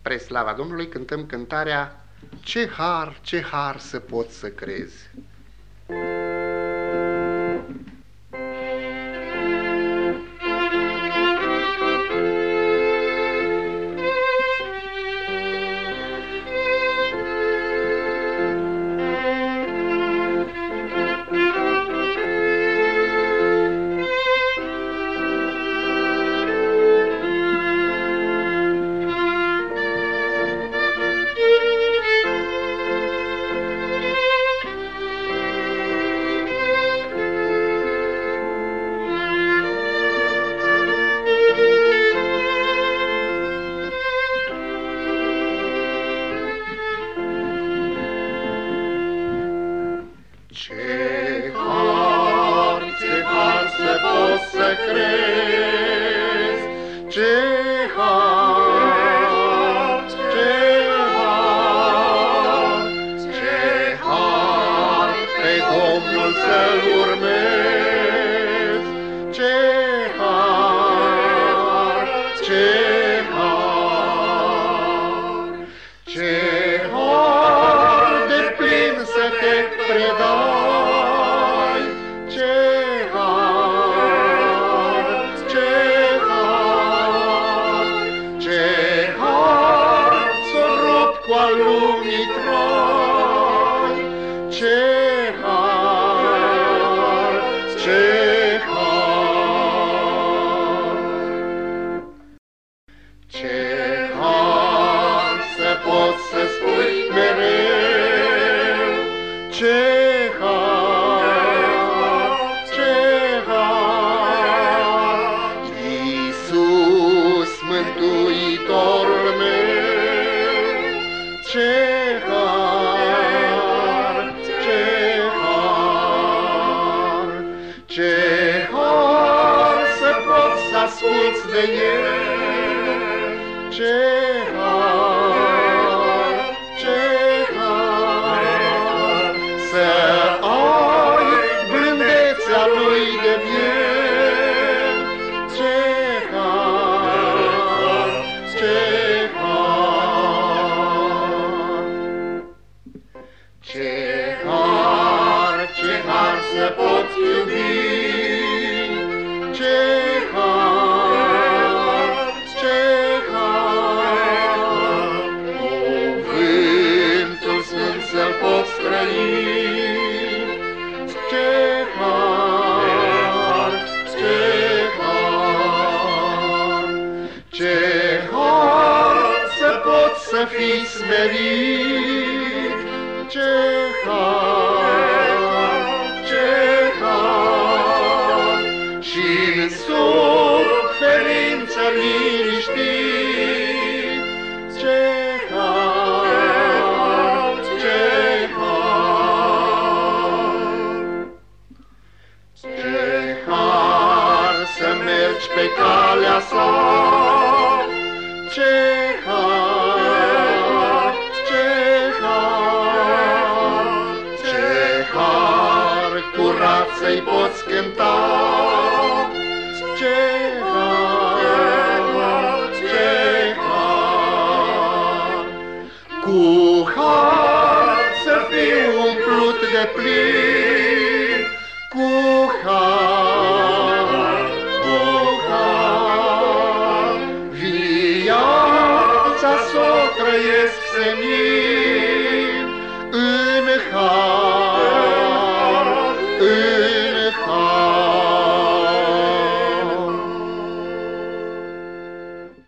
Spre slava Domnului cântăm cântarea Ce har, ce har să pot să crezi. Ce har, Ce harte false poți să crezi, ce hart, ce hart, ce hart pe Domnul să-L urmezi, ce ce har, ce har. Ce har să poți să spui mereu, ce har, ce har, Iisus Mântuitorul asculți de să fiți smerit, ce har, ce har, și în suferință liniștit, ce har, ce har. Ce har să mergi pe calea sa, ce har, să-i poți cânta, ce har, ce har, cu har să fiu umplut de plin, cu har, cu har, viața s-o trăiesc senin,